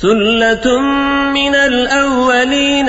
ثُلَّةٌ مِّنَ الْأَوَّلِينَ